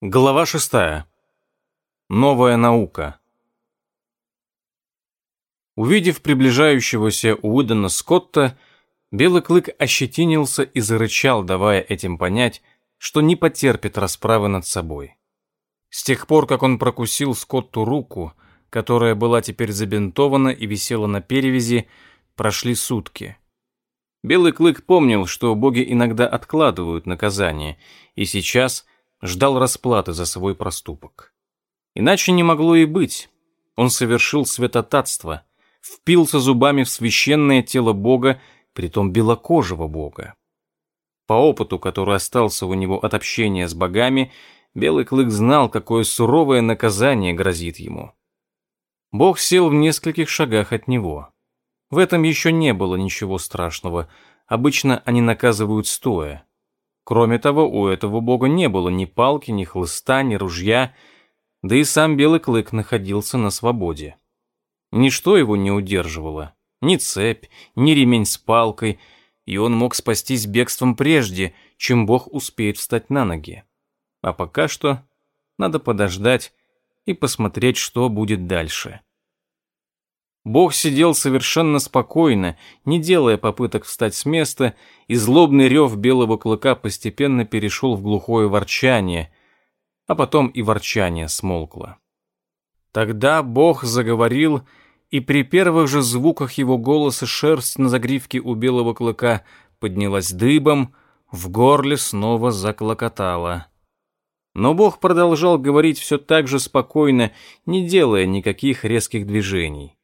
Глава шестая. Новая наука. Увидев приближающегося Уидона Скотта, Белый клык ощетинился и зарычал, давая этим понять, что не потерпит расправы над собой. С тех пор, как он прокусил Скотту руку, которая была теперь забинтована и висела на перевязи, прошли сутки. Белый клык помнил, что боги иногда откладывают наказание, и сейчас – ждал расплаты за свой проступок. Иначе не могло и быть. Он совершил святотатство, впился зубами в священное тело Бога, притом белокожего Бога. По опыту, который остался у него от общения с богами, Белый Клык знал, какое суровое наказание грозит ему. Бог сел в нескольких шагах от него. В этом еще не было ничего страшного. Обычно они наказывают стоя. Кроме того, у этого бога не было ни палки, ни хлыста, ни ружья, да и сам Белый Клык находился на свободе. Ничто его не удерживало, ни цепь, ни ремень с палкой, и он мог спастись бегством прежде, чем бог успеет встать на ноги. А пока что надо подождать и посмотреть, что будет дальше. Бог сидел совершенно спокойно, не делая попыток встать с места, и злобный рев белого клыка постепенно перешел в глухое ворчание, а потом и ворчание смолкло. Тогда Бог заговорил, и при первых же звуках его голоса шерсть на загривке у белого клыка поднялась дыбом, в горле снова заклокотала. Но Бог продолжал говорить все так же спокойно, не делая никаких резких движений.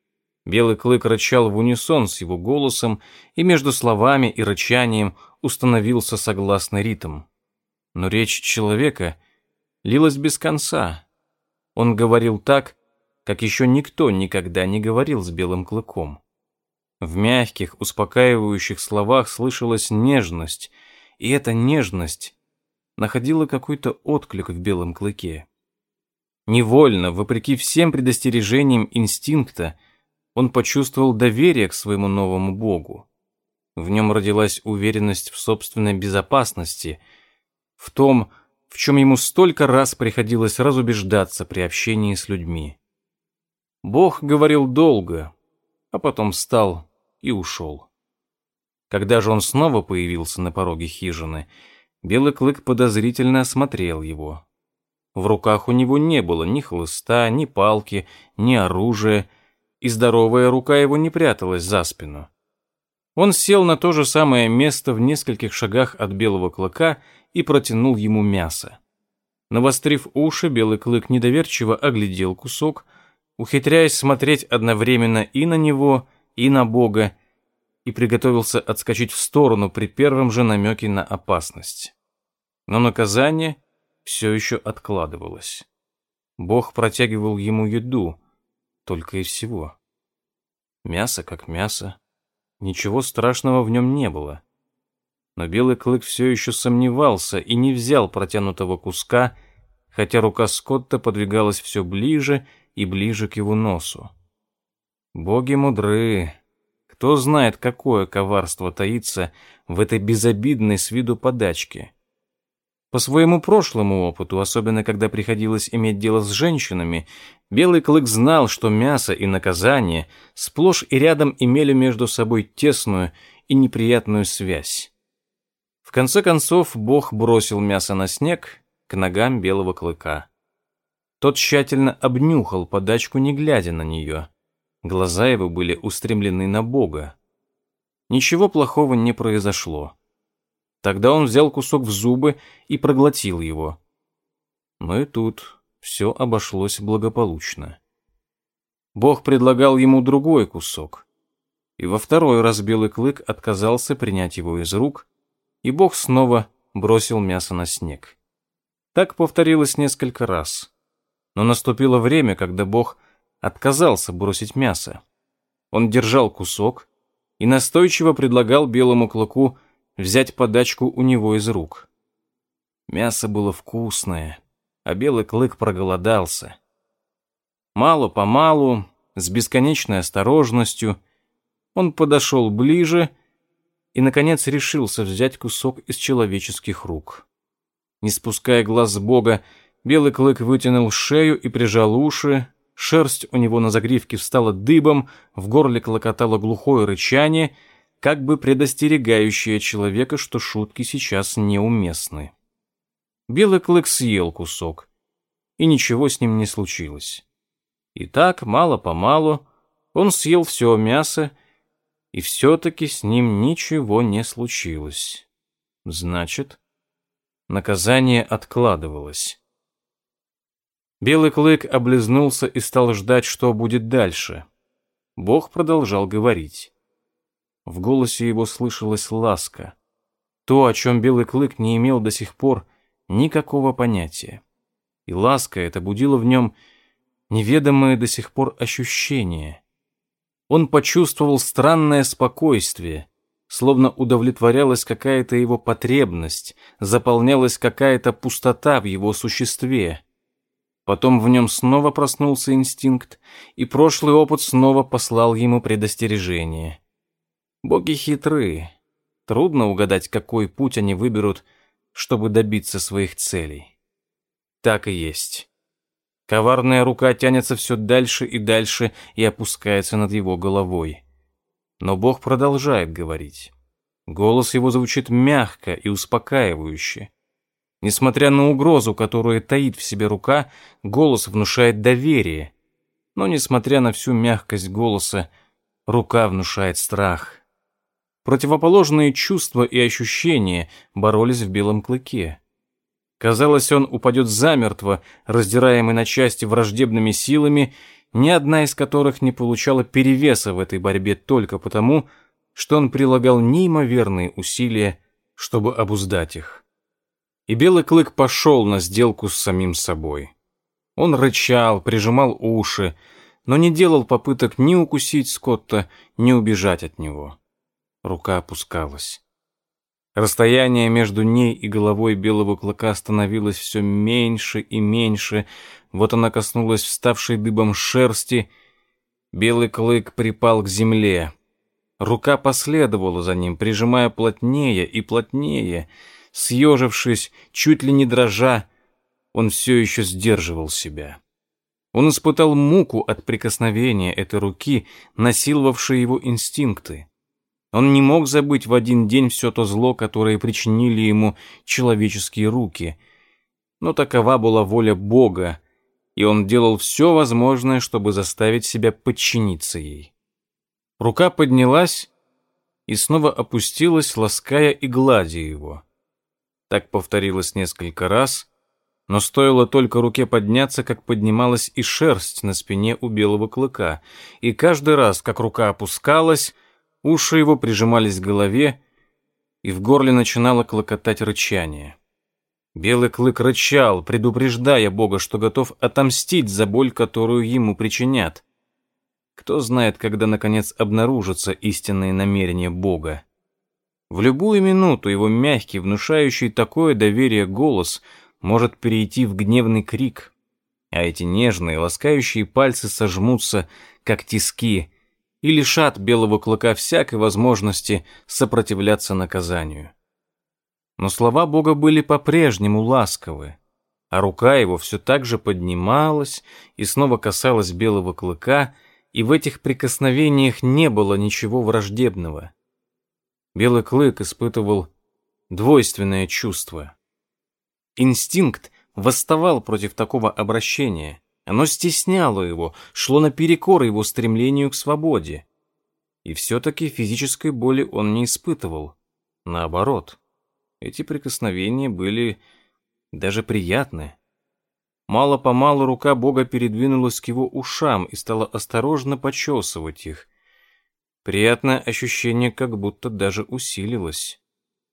Белый клык рычал в унисон с его голосом, и между словами и рычанием установился согласный ритм. Но речь человека лилась без конца. Он говорил так, как еще никто никогда не говорил с белым клыком. В мягких, успокаивающих словах слышалась нежность, и эта нежность находила какой-то отклик в белом клыке. Невольно, вопреки всем предостережениям инстинкта, он почувствовал доверие к своему новому богу. В нем родилась уверенность в собственной безопасности, в том, в чем ему столько раз приходилось разубеждаться при общении с людьми. Бог говорил долго, а потом встал и ушел. Когда же он снова появился на пороге хижины, Белый клык подозрительно осмотрел его. В руках у него не было ни хлыста, ни палки, ни оружия, и здоровая рука его не пряталась за спину. Он сел на то же самое место в нескольких шагах от белого клыка и протянул ему мясо. Навострив уши, белый клык недоверчиво оглядел кусок, ухитряясь смотреть одновременно и на него, и на Бога, и приготовился отскочить в сторону при первом же намеке на опасность. Но наказание все еще откладывалось. Бог протягивал ему еду, только и всего. Мясо как мясо. Ничего страшного в нем не было. Но белый клык все еще сомневался и не взял протянутого куска, хотя рука Скотта подвигалась все ближе и ближе к его носу. Боги мудры. Кто знает, какое коварство таится в этой безобидной с виду подачке. По своему прошлому опыту, особенно когда приходилось иметь дело с женщинами, Белый Клык знал, что мясо и наказание сплошь и рядом имели между собой тесную и неприятную связь. В конце концов, Бог бросил мясо на снег к ногам Белого Клыка. Тот тщательно обнюхал подачку, не глядя на нее. Глаза его были устремлены на Бога. Ничего плохого не произошло. Тогда он взял кусок в зубы и проглотил его. Но и тут все обошлось благополучно. Бог предлагал ему другой кусок, и во второй раз белый клык отказался принять его из рук, и Бог снова бросил мясо на снег. Так повторилось несколько раз. Но наступило время, когда Бог отказался бросить мясо. Он держал кусок и настойчиво предлагал белому клыку взять подачку у него из рук. Мясо было вкусное, а белый клык проголодался. Мало-помалу, с бесконечной осторожностью, он подошел ближе и, наконец, решился взять кусок из человеческих рук. Не спуская глаз с Бога, Белый клык вытянул шею и прижал уши, шерсть у него на загривке встала дыбом, в горле клокотало глухое рычание, как бы предостерегающее человека, что шутки сейчас неуместны. Белый клык съел кусок, и ничего с ним не случилось. И так, мало-помалу, он съел все мясо, и все-таки с ним ничего не случилось. Значит, наказание откладывалось. Белый клык облизнулся и стал ждать, что будет дальше. Бог продолжал говорить. В голосе его слышалась ласка. То, о чем белый клык не имел до сих пор никакого понятия. И ласка эта будила в нем неведомое до сих пор ощущение. Он почувствовал странное спокойствие, словно удовлетворялась какая-то его потребность, заполнялась какая-то пустота в его существе. Потом в нем снова проснулся инстинкт, и прошлый опыт снова послал ему предостережение. Боги хитры. Трудно угадать, какой путь они выберут, чтобы добиться своих целей. Так и есть. Коварная рука тянется все дальше и дальше и опускается над его головой. Но Бог продолжает говорить. Голос его звучит мягко и успокаивающе. Несмотря на угрозу, которую таит в себе рука, голос внушает доверие. Но несмотря на всю мягкость голоса, рука внушает страх. Противоположные чувства и ощущения боролись в белом клыке. Казалось, он упадет замертво, раздираемый на части враждебными силами, ни одна из которых не получала перевеса в этой борьбе только потому, что он прилагал неимоверные усилия, чтобы обуздать их. И белый клык пошел на сделку с самим собой. Он рычал, прижимал уши, но не делал попыток ни укусить Скотта, ни убежать от него. Рука опускалась. Расстояние между ней и головой белого клыка становилось все меньше и меньше. Вот она коснулась вставшей дыбом шерсти. Белый клык припал к земле. Рука последовала за ним, прижимая плотнее и плотнее. Съежившись, чуть ли не дрожа, он все еще сдерживал себя. Он испытал муку от прикосновения этой руки, насиловавшей его инстинкты. Он не мог забыть в один день все то зло, которое причинили ему человеческие руки. Но такова была воля Бога, и он делал все возможное, чтобы заставить себя подчиниться ей. Рука поднялась и снова опустилась, лаская и гладя его. Так повторилось несколько раз, но стоило только руке подняться, как поднималась и шерсть на спине у белого клыка, и каждый раз, как рука опускалась, Уши его прижимались к голове, и в горле начинало клокотать рычание. Белый клык рычал, предупреждая Бога, что готов отомстить за боль, которую ему причинят. Кто знает, когда, наконец, обнаружатся истинные намерения Бога. В любую минуту его мягкий, внушающий такое доверие голос может перейти в гневный крик, а эти нежные, ласкающие пальцы сожмутся, как тиски, и лишат белого клыка всякой возможности сопротивляться наказанию. Но слова Бога были по-прежнему ласковы, а рука его все так же поднималась и снова касалась белого клыка, и в этих прикосновениях не было ничего враждебного. Белый клык испытывал двойственное чувство. Инстинкт восставал против такого обращения, оно стесняло его, шло наперекор его стремлению к свободе. И все-таки физической боли он не испытывал. Наоборот, эти прикосновения были даже приятны. Мало-помалу рука Бога передвинулась к его ушам и стала осторожно почесывать их. Приятное ощущение как будто даже усилилось.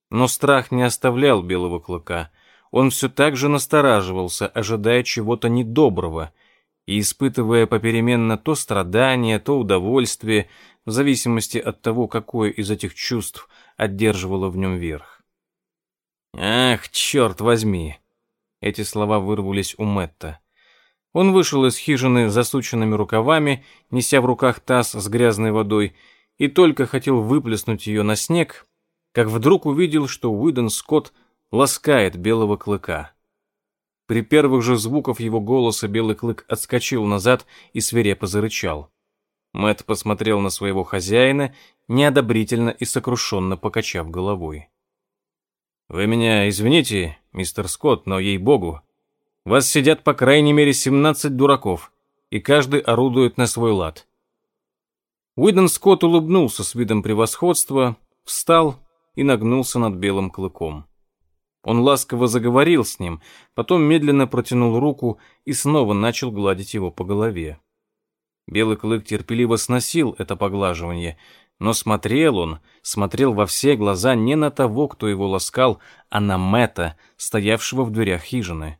Но страх не оставлял белого клыка. Он все так же настораживался, ожидая чего-то недоброго — и испытывая попеременно то страдание, то удовольствие, в зависимости от того, какое из этих чувств одерживало в нем верх. «Ах, черт возьми!» Эти слова вырвались у Мэтта. Он вышел из хижины засученными рукавами, неся в руках таз с грязной водой, и только хотел выплеснуть ее на снег, как вдруг увидел, что Уидон Скотт ласкает белого клыка. При первых же звуках его голоса белый клык отскочил назад и свирепо зарычал. Мэт посмотрел на своего хозяина, неодобрительно и сокрушенно покачав головой. «Вы меня извините, мистер Скотт, но, ей-богу, вас сидят по крайней мере семнадцать дураков, и каждый орудует на свой лад». Уидон Скотт улыбнулся с видом превосходства, встал и нагнулся над белым клыком. Он ласково заговорил с ним, потом медленно протянул руку и снова начал гладить его по голове. Белый клык терпеливо сносил это поглаживание, но смотрел он, смотрел во все глаза не на того, кто его ласкал, а на Мэтта, стоявшего в дверях хижины.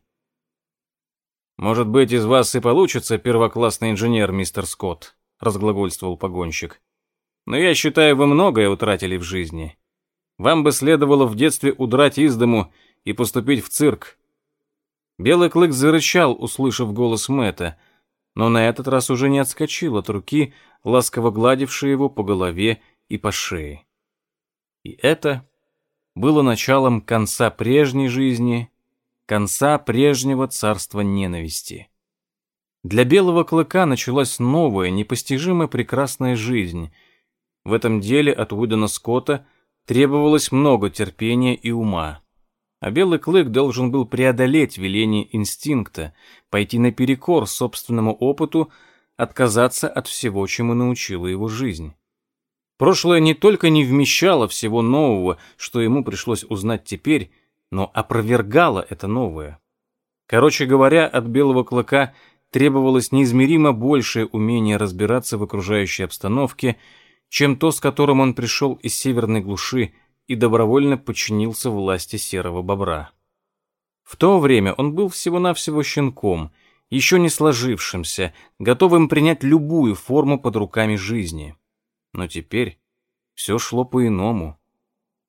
«Может быть, из вас и получится первоклассный инженер, мистер Скотт», — разглагольствовал погонщик. «Но я считаю, вы многое утратили в жизни. Вам бы следовало в детстве удрать из дому и поступить в цирк. Белый клык зарычал, услышав голос Мэта, но на этот раз уже не отскочил от руки, ласково гладившей его по голове и по шее. И это было началом конца прежней жизни, конца прежнего царства ненависти. Для белого клыка началась новая, непостижимо прекрасная жизнь. В этом деле от Уидона Скотта – Требовалось много терпения и ума. А белый клык должен был преодолеть веление инстинкта, пойти наперекор собственному опыту, отказаться от всего, чему научила его жизнь. Прошлое не только не вмещало всего нового, что ему пришлось узнать теперь, но опровергало это новое. Короче говоря, от белого клыка требовалось неизмеримо большее умение разбираться в окружающей обстановке чем то, с которым он пришел из северной глуши и добровольно подчинился власти серого бобра. В то время он был всего-навсего щенком, еще не сложившимся, готовым принять любую форму под руками жизни. Но теперь все шло по-иному.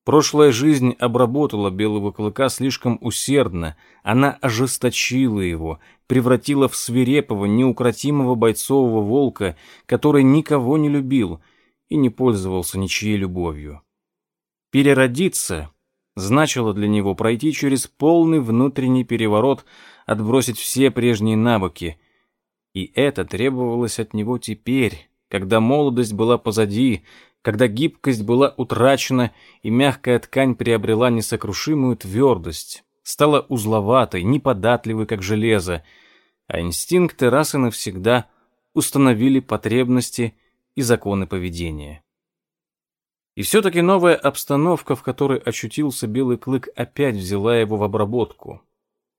Прошлая жизнь обработала белого клыка слишком усердно, она ожесточила его, превратила в свирепого, неукротимого бойцового волка, который никого не любил — и не пользовался ничьей любовью. Переродиться значило для него пройти через полный внутренний переворот, отбросить все прежние навыки. И это требовалось от него теперь, когда молодость была позади, когда гибкость была утрачена и мягкая ткань приобрела несокрушимую твердость, стала узловатой, неподатливой, как железо, а инстинкты раз и навсегда установили потребности и законы поведения. И все-таки новая обстановка, в которой очутился белый клык, опять взяла его в обработку.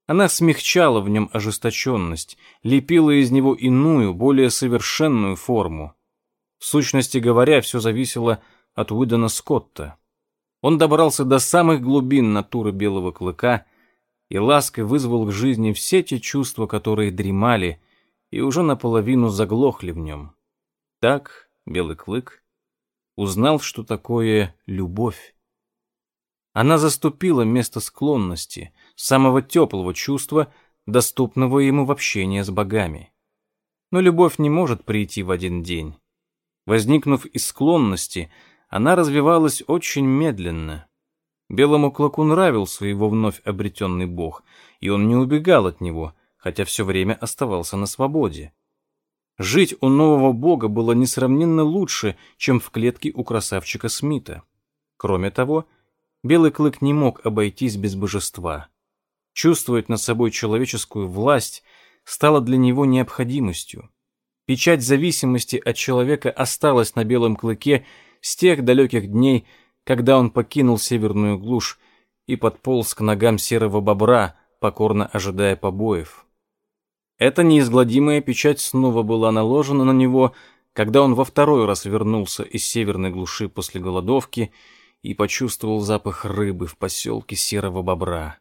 Она смягчала в нем ожесточенность, лепила из него иную, более совершенную форму. В сущности говоря, все зависело от Уидона Скотта. Он добрался до самых глубин натуры белого клыка и лаской вызвал к жизни все те чувства, которые дремали и уже наполовину заглохли в нем. Так Белый клык, узнал, что такое любовь. Она заступила место склонности, самого теплого чувства, доступного ему в общении с богами. Но любовь не может прийти в один день. Возникнув из склонности, она развивалась очень медленно. Белому клыку нравился его вновь обретенный бог, и он не убегал от него, хотя все время оставался на свободе. Жить у нового бога было несравненно лучше, чем в клетке у красавчика Смита. Кроме того, Белый Клык не мог обойтись без божества. Чувствовать над собой человеческую власть стало для него необходимостью. Печать зависимости от человека осталась на Белом Клыке с тех далеких дней, когда он покинул северную глушь и подполз к ногам серого бобра, покорно ожидая побоев. Эта неизгладимая печать снова была наложена на него, когда он во второй раз вернулся из северной глуши после голодовки и почувствовал запах рыбы в поселке Серого Бобра.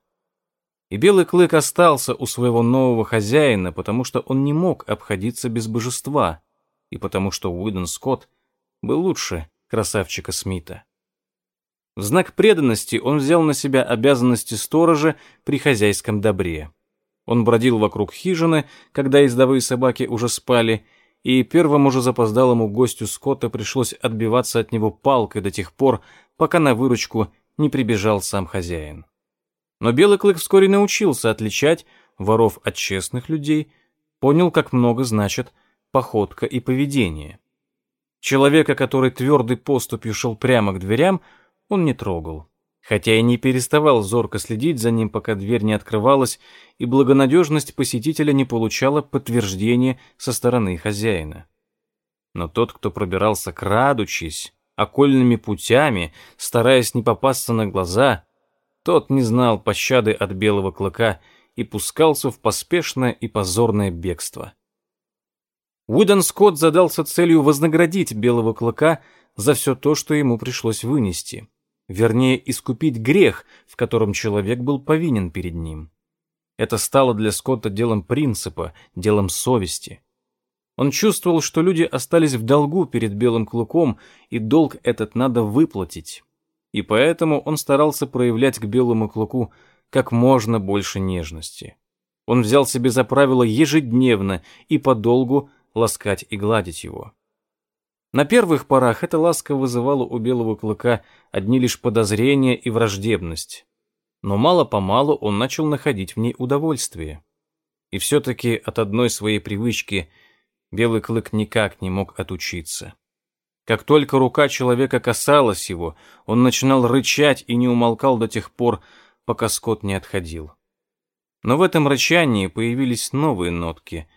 И белый клык остался у своего нового хозяина, потому что он не мог обходиться без божества, и потому что Уидон Скотт был лучше красавчика Смита. В знак преданности он взял на себя обязанности сторожа при хозяйском добре. Он бродил вокруг хижины, когда ездовые собаки уже спали, и первому же запоздалому гостю Скотта пришлось отбиваться от него палкой до тех пор, пока на выручку не прибежал сам хозяин. Но Белый Клык вскоре научился отличать воров от честных людей, понял, как много значит походка и поведение. Человека, который твердой поступью шел прямо к дверям, он не трогал, хотя и не переставал зорко следить за ним, пока дверь не открывалась, и благонадежность посетителя не получала подтверждения со стороны хозяина. Но тот, кто пробирался крадучись, окольными путями, стараясь не попасться на глаза, тот не знал пощады от белого клыка и пускался в поспешное и позорное бегство. Уидон Скотт задался целью вознаградить белого клыка за все то, что ему пришлось вынести, вернее, искупить грех, в котором человек был повинен перед ним. Это стало для Скотта делом принципа, делом совести. Он чувствовал, что люди остались в долгу перед белым клыком, и долг этот надо выплатить. И поэтому он старался проявлять к белому клыку как можно больше нежности. Он взял себе за правило ежедневно и подолгу ласкать и гладить его. На первых порах эта ласка вызывала у белого клыка одни лишь подозрения и враждебность. Но мало-помалу он начал находить в ней удовольствие. И все-таки от одной своей привычки – Белый клык никак не мог отучиться. Как только рука человека касалась его, он начинал рычать и не умолкал до тех пор, пока скот не отходил. Но в этом рычании появились новые нотки.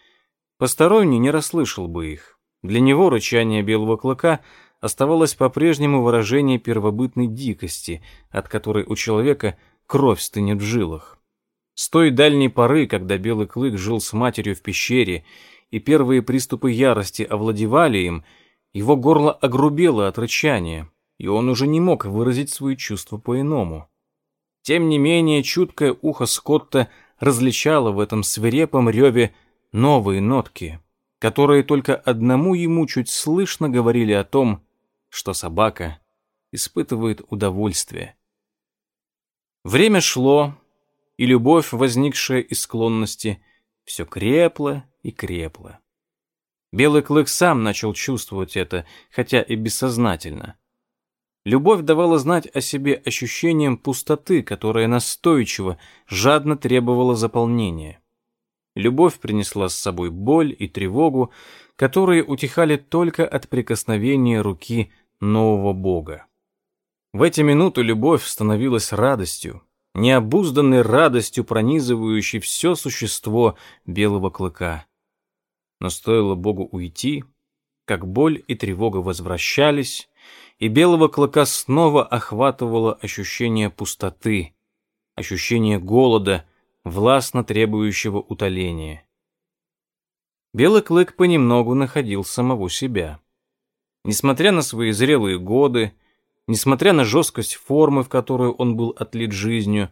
Посторонний не расслышал бы их. Для него рычание белого клыка оставалось по-прежнему выражение первобытной дикости, от которой у человека кровь стынет в жилах. С той дальней поры, когда белый клык жил с матерью в пещере и первые приступы ярости овладевали им, его горло огрубело от рычания, и он уже не мог выразить свои чувства по-иному. Тем не менее, чуткое ухо Скотта различало в этом свирепом реве новые нотки, которые только одному ему чуть слышно говорили о том, что собака испытывает удовольствие. Время шло, и любовь, возникшая из склонности, все крепла и крепла. Белый клык сам начал чувствовать это, хотя и бессознательно. Любовь давала знать о себе ощущением пустоты, которое настойчиво, жадно требовало заполнения. Любовь принесла с собой боль и тревогу, которые утихали только от прикосновения руки нового бога. В эти минуты любовь становилась радостью, необузданной радостью, пронизывающей все существо белого клыка. Но стоило Богу уйти, как боль и тревога возвращались, и белого клыка снова охватывало ощущение пустоты, ощущение голода, властно требующего утоления. Белый клык понемногу находил самого себя. Несмотря на свои зрелые годы, несмотря на жесткость формы, в которую он был отлит жизнью,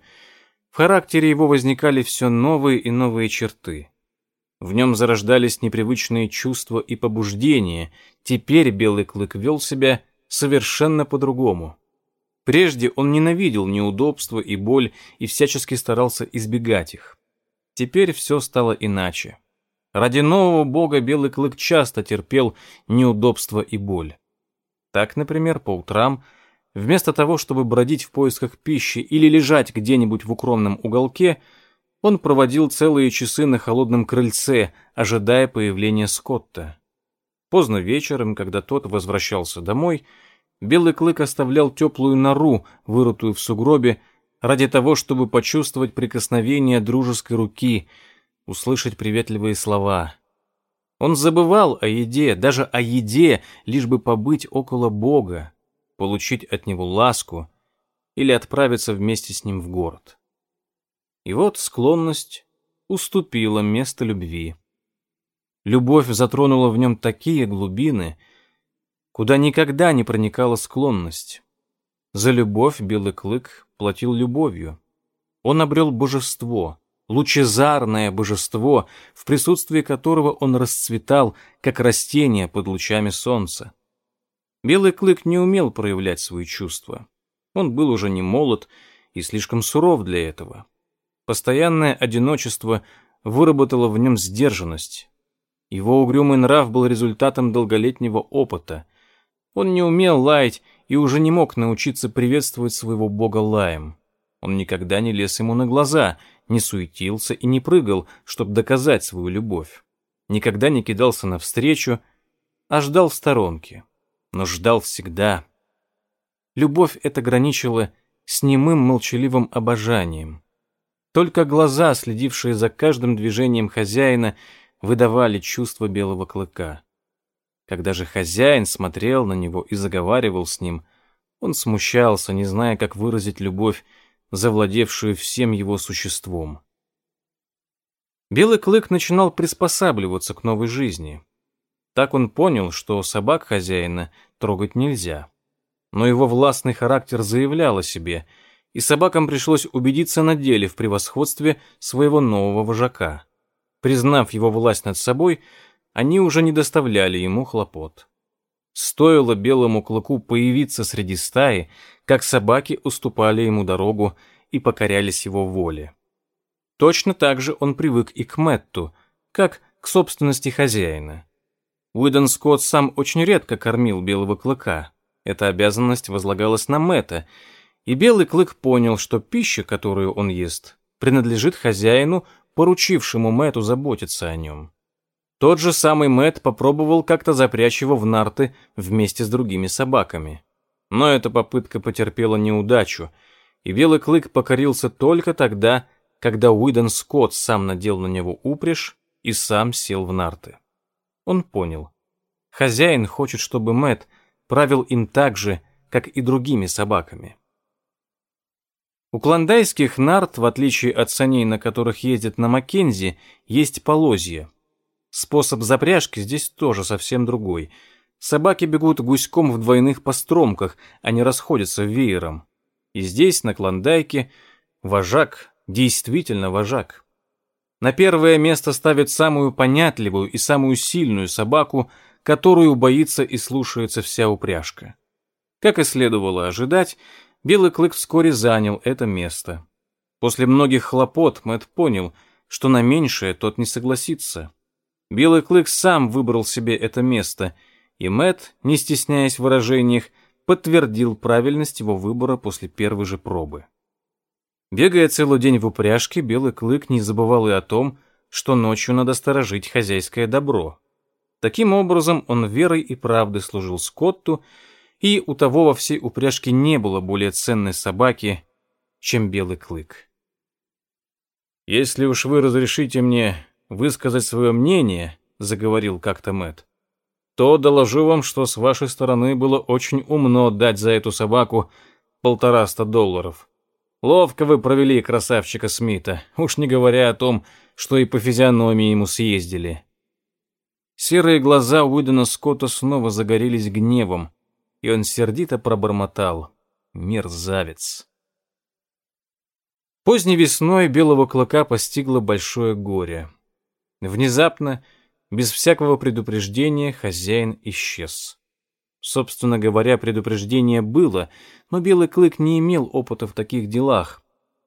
в характере его возникали все новые и новые черты. В нем зарождались непривычные чувства и побуждения. Теперь Белый Клык вел себя совершенно по-другому. Прежде он ненавидел неудобства и боль и всячески старался избегать их. Теперь все стало иначе. Ради нового бога Белый Клык часто терпел неудобства и боль. Так, например, по утрам, вместо того, чтобы бродить в поисках пищи или лежать где-нибудь в укромном уголке, он проводил целые часы на холодном крыльце, ожидая появления Скотта. Поздно вечером, когда тот возвращался домой, Белый Клык оставлял теплую нору, вырытую в сугробе, ради того, чтобы почувствовать прикосновение дружеской руки, услышать приветливые слова. Он забывал о еде, даже о еде, лишь бы побыть около Бога, получить от Него ласку или отправиться вместе с Ним в город. И вот склонность уступила место любви. Любовь затронула в нем такие глубины, куда никогда не проникала склонность. За любовь белый клык платил любовью. Он обрел божество, лучезарное божество, в присутствии которого он расцветал, как растение под лучами солнца. Белый клык не умел проявлять свои чувства. Он был уже не молод и слишком суров для этого. Постоянное одиночество выработало в нем сдержанность. Его угрюмый нрав был результатом долголетнего опыта. Он не умел лаять и уже не мог научиться приветствовать своего бога лаем. Он никогда не лез ему на глаза, не суетился и не прыгал, чтобы доказать свою любовь. Никогда не кидался навстречу, а ждал в сторонке. Но ждал всегда. Любовь эта граничила с немым молчаливым обожанием. Только глаза, следившие за каждым движением хозяина, выдавали чувство белого клыка. Когда же хозяин смотрел на него и заговаривал с ним, он смущался, не зная, как выразить любовь, завладевшую всем его существом. Белый клык начинал приспосабливаться к новой жизни. Так он понял, что собак хозяина трогать нельзя. Но его властный характер заявлял о себе, и собакам пришлось убедиться на деле в превосходстве своего нового вожака. Признав его власть над собой, они уже не доставляли ему хлопот. Стоило белому клыку появиться среди стаи, как собаки уступали ему дорогу и покорялись его воле. Точно так же он привык и к Мэтту, как к собственности хозяина. Уидон Скотт сам очень редко кормил белого клыка. Эта обязанность возлагалась на Мэтта, и белый клык понял, что пища, которую он ест, принадлежит хозяину, поручившему Мэтту заботиться о нем. Тот же самый Мэт попробовал как-то запрячь его в нарты вместе с другими собаками. Но эта попытка потерпела неудачу, и Белый Клык покорился только тогда, когда Уидон Скотт сам надел на него упряжь и сам сел в нарты. Он понял. Хозяин хочет, чтобы Мэт правил им так же, как и другими собаками. У клондайских нарт, в отличие от саней, на которых ездят на Маккензи, есть полозья. Способ запряжки здесь тоже совсем другой. Собаки бегут гуськом в двойных постромках, а не расходятся веером. И здесь, на Клондайке, вожак действительно вожак. На первое место ставят самую понятливую и самую сильную собаку, которую боится и слушается вся упряжка. Как и следовало ожидать, Белый Клык вскоре занял это место. После многих хлопот Мэтт понял, что на меньшее тот не согласится. Белый клык сам выбрал себе это место, и Мэт, не стесняясь в выражениях, подтвердил правильность его выбора после первой же пробы. Бегая целый день в упряжке, Белый клык не забывал и о том, что ночью надо сторожить хозяйское добро. Таким образом, он верой и правдой служил Скотту, и у того во всей упряжке не было более ценной собаки, чем Белый клык. «Если уж вы разрешите мне высказать свое мнение, заговорил как-то Мэт, то доложу вам, что с вашей стороны было очень умно дать за эту собаку полтораста долларов. Ловко вы провели красавчика Смита, уж не говоря о том, что и по физиономии ему съездили. Серые глаза Уидона Скотта снова загорелись гневом, и он сердито пробормотал. Мерзавец. Поздней весной белого клыка постигло большое горе. Внезапно, без всякого предупреждения, хозяин исчез. Собственно говоря, предупреждение было, но Белый Клык не имел опыта в таких делах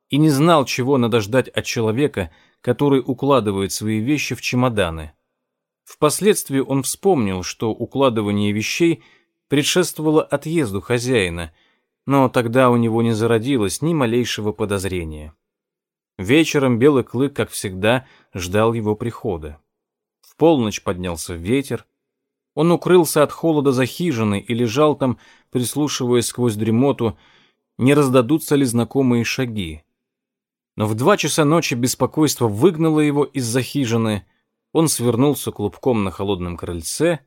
и не знал, чего надо ждать от человека, который укладывает свои вещи в чемоданы. Впоследствии он вспомнил, что укладывание вещей предшествовало отъезду хозяина, но тогда у него не зародилось ни малейшего подозрения. Вечером Белый Клык, как всегда, ждал его прихода. В полночь поднялся ветер. Он укрылся от холода за хижиной и лежал там, прислушиваясь сквозь дремоту, не раздадутся ли знакомые шаги. Но в два часа ночи беспокойство выгнало его из-за хижины. Он свернулся клубком на холодном крыльце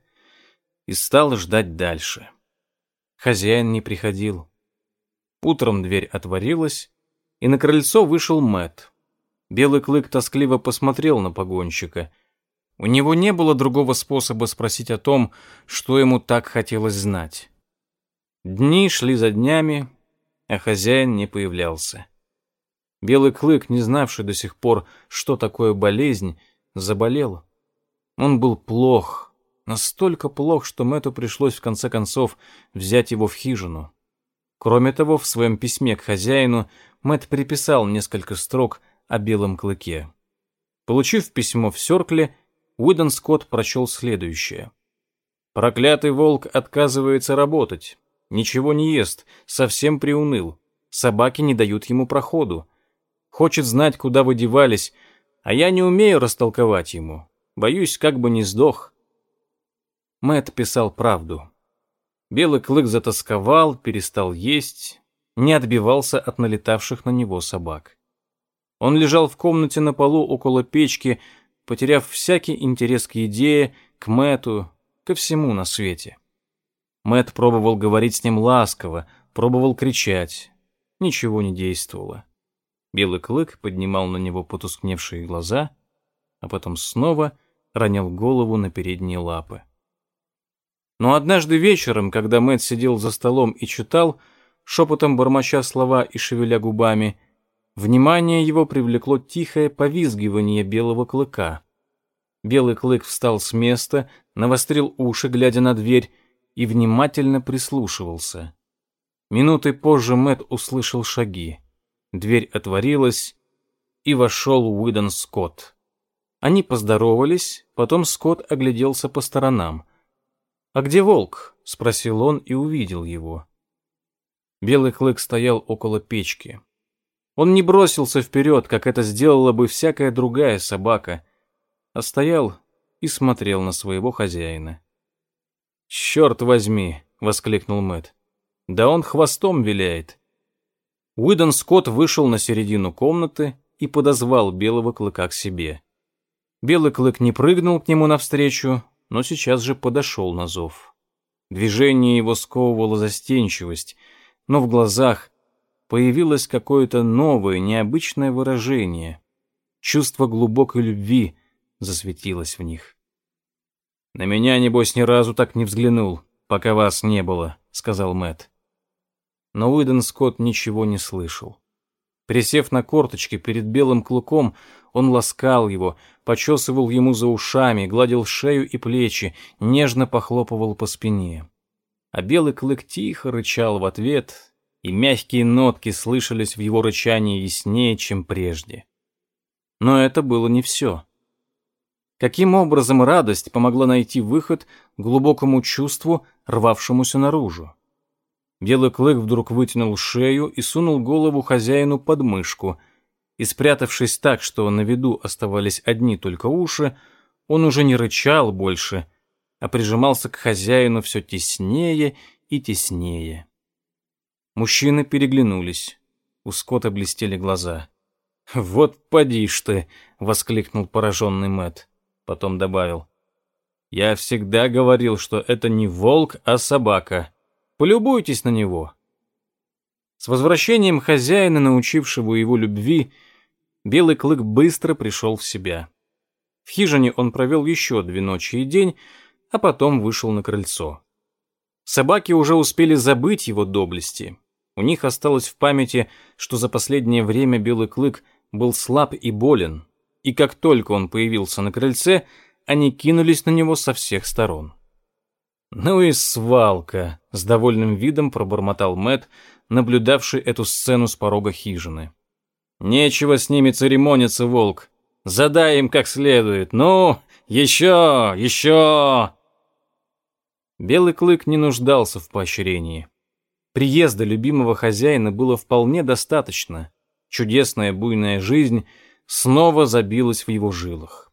и стал ждать дальше. Хозяин не приходил. Утром дверь отворилась, и на крыльцо вышел Мэт. Белый клык тоскливо посмотрел на погонщика. У него не было другого способа спросить о том, что ему так хотелось знать. Дни шли за днями, а хозяин не появлялся. Белый клык, не знавший до сих пор, что такое болезнь, заболел. Он был плох, настолько плох, что Мэту пришлось в конце концов взять его в хижину. Кроме того, в своем письме к хозяину Мэт приписал несколько строк о белом клыке. Получив письмо в Сёркле, Уидон Скотт прочел следующее. «Проклятый волк отказывается работать. Ничего не ест, совсем приуныл. Собаки не дают ему проходу. Хочет знать, куда вы девались, а я не умею растолковать ему. Боюсь, как бы не сдох. Мэт писал правду. Белый клык затасковал, перестал есть, не отбивался от налетавших на него собак. Он лежал в комнате на полу около печки, потеряв всякий интерес к еде, к Мэту, ко всему на свете. Мэт пробовал говорить с ним ласково, пробовал кричать. Ничего не действовало. Белый клык поднимал на него потускневшие глаза, а потом снова ронял голову на передние лапы. Но однажды вечером, когда Мэт сидел за столом и читал, шепотом бормоча слова и шевеля губами, внимание его привлекло тихое повизгивание белого клыка. Белый клык встал с места, навострил уши, глядя на дверь, и внимательно прислушивался. Минуты позже Мэт услышал шаги. Дверь отворилась, и вошел Уидон Скотт. Они поздоровались, потом Скотт огляделся по сторонам. «А где волк?» — спросил он и увидел его. Белый клык стоял около печки. Он не бросился вперед, как это сделала бы всякая другая собака, а стоял и смотрел на своего хозяина. «Черт возьми!» — воскликнул Мэт. «Да он хвостом виляет!» Уидон Скотт вышел на середину комнаты и подозвал белого клыка к себе. Белый клык не прыгнул к нему навстречу, но сейчас же подошел на зов. Движение его сковывало застенчивость, но в глазах появилось какое-то новое, необычное выражение. Чувство глубокой любви засветилось в них. «На меня, небось, ни разу так не взглянул, пока вас не было», — сказал Мэт. Но Уидон Скотт ничего не слышал. Присев на корточки перед белым клыком, он ласкал его, почесывал ему за ушами, гладил шею и плечи, нежно похлопывал по спине. А белый клык тихо рычал в ответ, и мягкие нотки слышались в его рычании яснее, чем прежде. Но это было не все. Каким образом радость помогла найти выход глубокому чувству, рвавшемуся наружу? Белый клык вдруг вытянул шею и сунул голову хозяину под мышку. И спрятавшись так, что на виду оставались одни только уши, он уже не рычал больше, а прижимался к хозяину все теснее и теснее. Мужчины переглянулись. У Скотта блестели глаза. «Вот поди ж ты!» — воскликнул пораженный Мэт. Потом добавил. «Я всегда говорил, что это не волк, а собака. Полюбуйтесь на него. С возвращением хозяина, научившего его любви, Белый клык быстро пришел в себя. В хижине он провел еще две ночи и день, а потом вышел на крыльцо. Собаки уже успели забыть его доблести. У них осталось в памяти, что за последнее время Белый клык был слаб и болен, и как только он появился на крыльце, они кинулись на него со всех сторон. «Ну и свалка!» — с довольным видом пробормотал Мэт, наблюдавший эту сцену с порога хижины. «Нечего с ними церемониться, волк. Задай им как следует. Ну, еще, еще!» Белый клык не нуждался в поощрении. Приезда любимого хозяина было вполне достаточно. Чудесная буйная жизнь снова забилась в его жилах.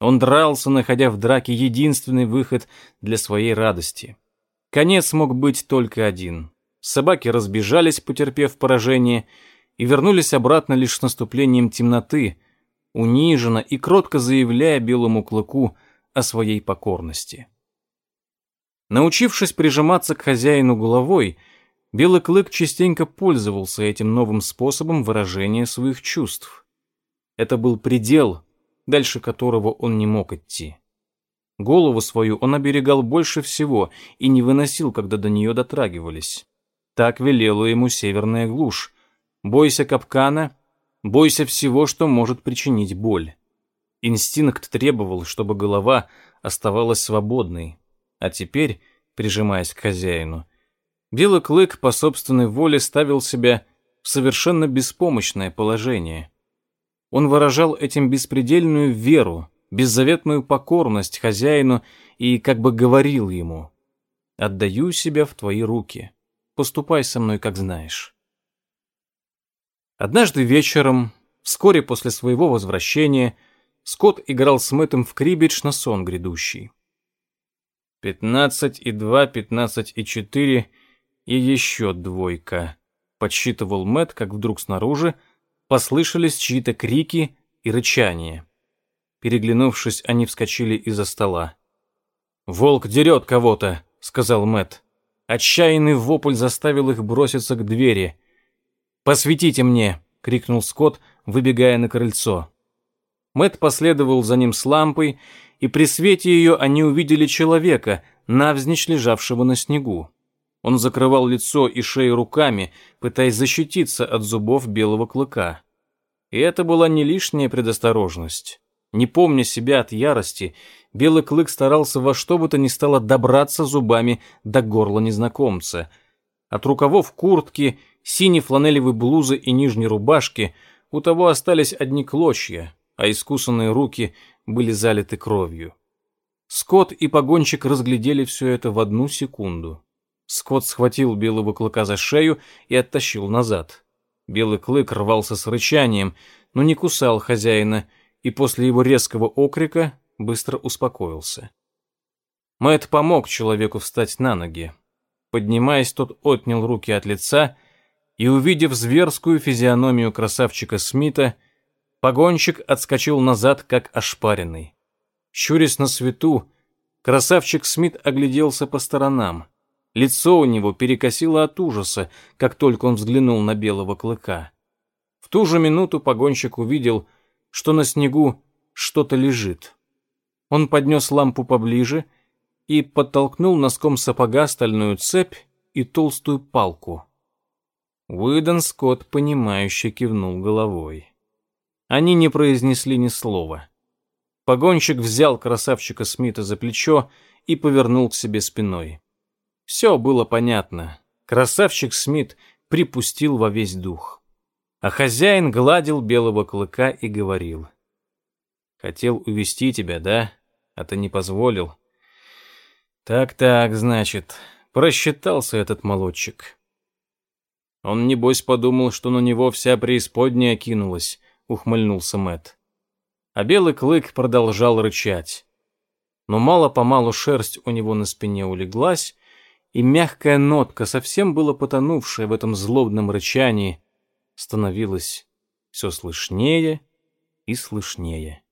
Он дрался, находя в драке единственный выход для своей радости. Конец мог быть только один. Собаки разбежались, потерпев поражение, и вернулись обратно лишь с наступлением темноты, униженно и кротко заявляя белому клыку о своей покорности. Научившись прижиматься к хозяину головой, белый клык частенько пользовался этим новым способом выражения своих чувств. Это был предел, дальше которого он не мог идти. Голову свою он оберегал больше всего и не выносил, когда до нее дотрагивались. Так велела ему северная глушь. Бойся капкана, бойся всего, что может причинить боль. Инстинкт требовал, чтобы голова оставалась свободной. А теперь, прижимаясь к хозяину, Белый клык по собственной воле ставил себя в совершенно беспомощное положение. Он выражал этим беспредельную веру, беззаветную покорность хозяину и как бы говорил ему «Отдаю себя в твои руки, поступай со мной, как знаешь». Однажды вечером вскоре после своего возвращения Скотт играл с Мэттом в крибидж на сон грядущий. «Пятнадцать и два, пятнадцать и четыре и еще двойка», — подсчитывал Мэтт, как вдруг снаружи послышались чьи-то крики и рычания. Переглянувшись, они вскочили из-за стола. «Волк дерет кого-то», — сказал Мэт. Отчаянный вопль заставил их броситься к двери. «Посветите мне!» — крикнул Скотт, выбегая на крыльцо. Мэт последовал за ним с лампой, и при свете ее они увидели человека, навзничь лежавшего на снегу. Он закрывал лицо и шею руками, пытаясь защититься от зубов белого клыка. И это была не лишняя предосторожность. Не помня себя от ярости, белый клык старался во что бы то ни стало добраться зубами до горла незнакомца. От рукавов куртки, синей фланелевой блузы и нижней рубашки у того остались одни клочья, а искусанные руки были залиты кровью. Скотт и погонщик разглядели все это в одну секунду. Скотт схватил белого клыка за шею и оттащил назад. Белый клык рвался с рычанием, но не кусал хозяина, и после его резкого окрика быстро успокоился. Мэтт помог человеку встать на ноги. Поднимаясь, тот отнял руки от лица и, увидев зверскую физиономию красавчика Смита, погонщик отскочил назад, как ошпаренный. Щурясь на свету, красавчик Смит огляделся по сторонам. Лицо у него перекосило от ужаса, как только он взглянул на белого клыка. В ту же минуту погонщик увидел, что на снегу что-то лежит. Он поднес лампу поближе и подтолкнул носком сапога стальную цепь и толстую палку. Уидон Скотт, понимающе кивнул головой. Они не произнесли ни слова. Погонщик взял красавчика Смита за плечо и повернул к себе спиной. Все было понятно. Красавчик Смит припустил во весь дух. А хозяин гладил белого клыка и говорил. «Хотел увести тебя, да? А ты не позволил?» «Так-так, значит, просчитался этот молодчик». Он, небось, подумал, что на него вся преисподняя кинулась, ухмыльнулся Мэт. А белый клык продолжал рычать. Но мало-помалу шерсть у него на спине улеглась, и мягкая нотка, совсем было потонувшая в этом злобном рычании, становилась все слышнее и слышнее.